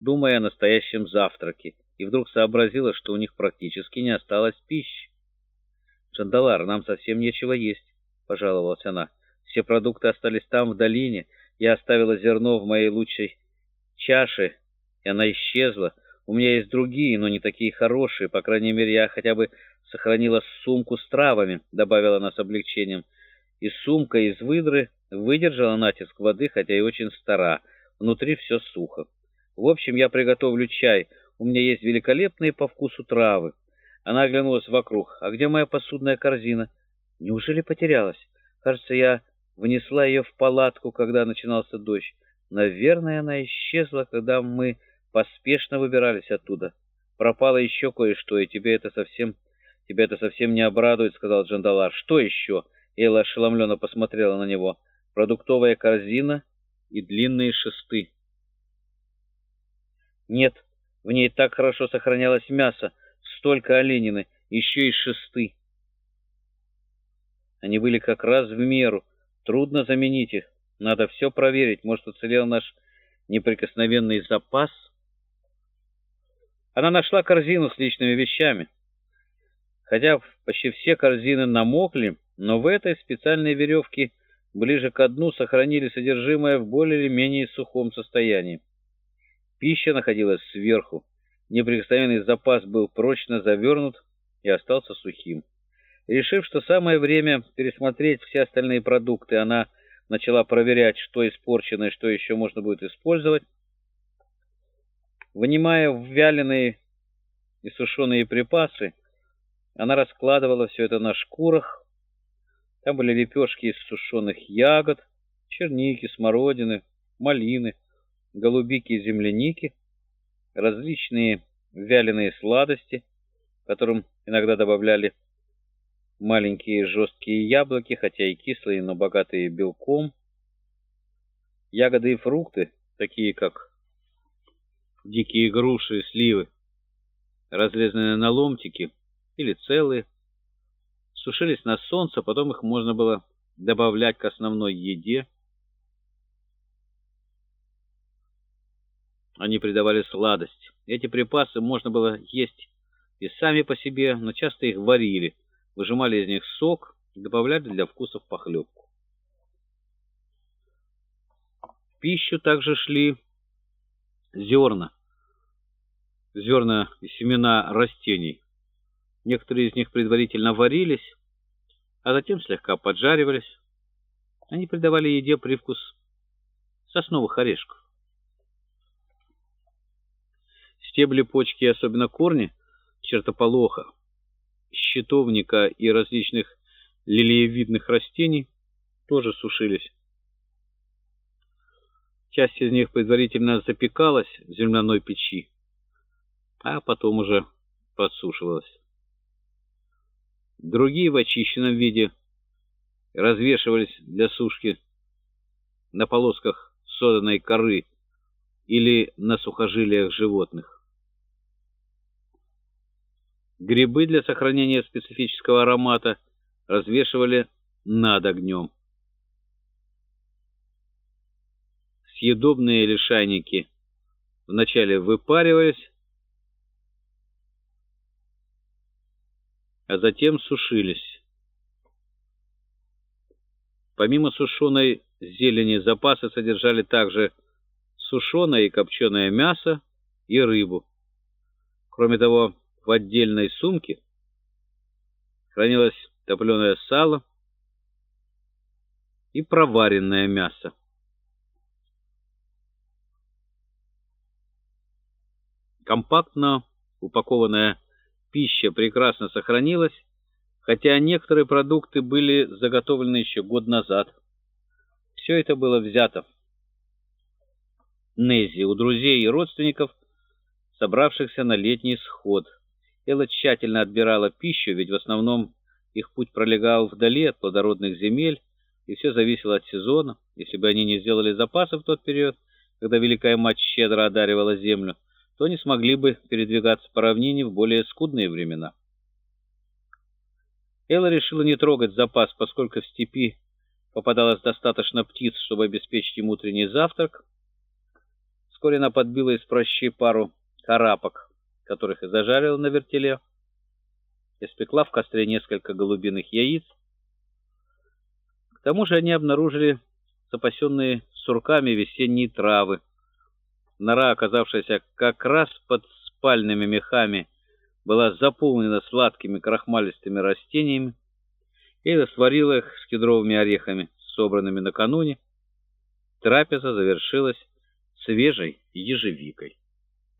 думая о настоящем завтраке, и вдруг сообразила, что у них практически не осталось пищи. «Джандалар, нам совсем нечего есть», — пожаловалась она. «Все продукты остались там, в долине. Я оставила зерно в моей лучшей чаше, и она исчезла. У меня есть другие, но не такие хорошие. По крайней мере, я хотя бы сохранила сумку с травами», — добавила она с облегчением. И сумка из выдры выдержала натиск воды, хотя и очень стара. Внутри все сухо. В общем, я приготовлю чай. У меня есть великолепные по вкусу травы. Она оглянулась вокруг. А где моя посудная корзина? Неужели потерялась? Кажется, я внесла ее в палатку, когда начинался дождь. Наверное, она исчезла, когда мы поспешно выбирались оттуда. Пропало еще кое-что, и тебе это совсем... Тебя это совсем не обрадует, — сказал Джандалар. Что еще? Эйла ошеломленно посмотрела на него. Продуктовая корзина и длинные шесты. Нет, в ней так хорошо сохранялось мясо, столько оленины, еще и шесты. Они были как раз в меру. Трудно заменить их. Надо все проверить. Может, уцелел наш неприкосновенный запас? Она нашла корзину с личными вещами. Хотя почти все корзины намокли, но в этой специальной веревке ближе к дну сохранили содержимое в более или менее сухом состоянии. Пища находилась сверху. Неприкосновенный запас был прочно завернут и остался сухим. Решив, что самое время пересмотреть все остальные продукты, она начала проверять, что испорчено и что еще можно будет использовать. Вынимая вяленые и сушеные припасы, она раскладывала все это на шкурах. Там были лепешки из сушеных ягод, черники, смородины, малины, голубики и земляники, различные вяленые сладости, которым иногда добавляли маленькие жесткие яблоки, хотя и кислые, но богатые белком, ягоды и фрукты, такие как дикие груши и сливы, разрезанные на ломтики или целые, сушились на солнце, потом их можно было добавлять к основной еде. Они придавали сладость. Эти припасы можно было есть и сами по себе, но часто их варили, выжимали из них сок добавляли для вкуса в похлебку. В пищу также шли зерна, зерна и семена растений. Некоторые из них предварительно варились, а затем слегка поджаривались. Они придавали еде привкус сосновых орешков. Стебли, почки и особенно корни чертополоха, щитовника и различных лилиевидных растений тоже сушились. Часть из них предварительно запекалась в земляной печи, а потом уже подсушивалась. Другие в очищенном виде развешивались для сушки на полосках соданой коры или на сухожилиях животных. Грибы для сохранения специфического аромата развешивали над огнем. Съедобные лишайники вначале выпаривались, а затем сушились. Помимо сушеной зелени запасы содержали также сушеное и копченое мясо и рыбу. Кроме того, в отдельной сумке хранилось топленое сало и проваренное мясо. Компактно упакованная пища прекрасно сохранилась, хотя некоторые продукты были заготовлены еще год назад. Все это было взято Нези у друзей и родственников, собравшихся на летний сход – Элла тщательно отбирала пищу, ведь в основном их путь пролегал вдали от плодородных земель, и все зависело от сезона. Если бы они не сделали запасы в тот период, когда Великая Мать щедро одаривала землю, то они смогли бы передвигаться по равнине в более скудные времена. Элла решила не трогать запас, поскольку в степи попадалось достаточно птиц, чтобы обеспечить им утренний завтрак. Вскоре она подбила из прощи пару карапок, которых и зажарила на вертеле, испекла в костре несколько голубиных яиц. К тому же они обнаружили запасенные сурками весенние травы. Нора, оказавшаяся как раз под спальными мехами, была заполнена сладкими крахмалистыми растениями, и сварила их с кедровыми орехами, собранными накануне. Трапеза завершилась свежей ежевикой.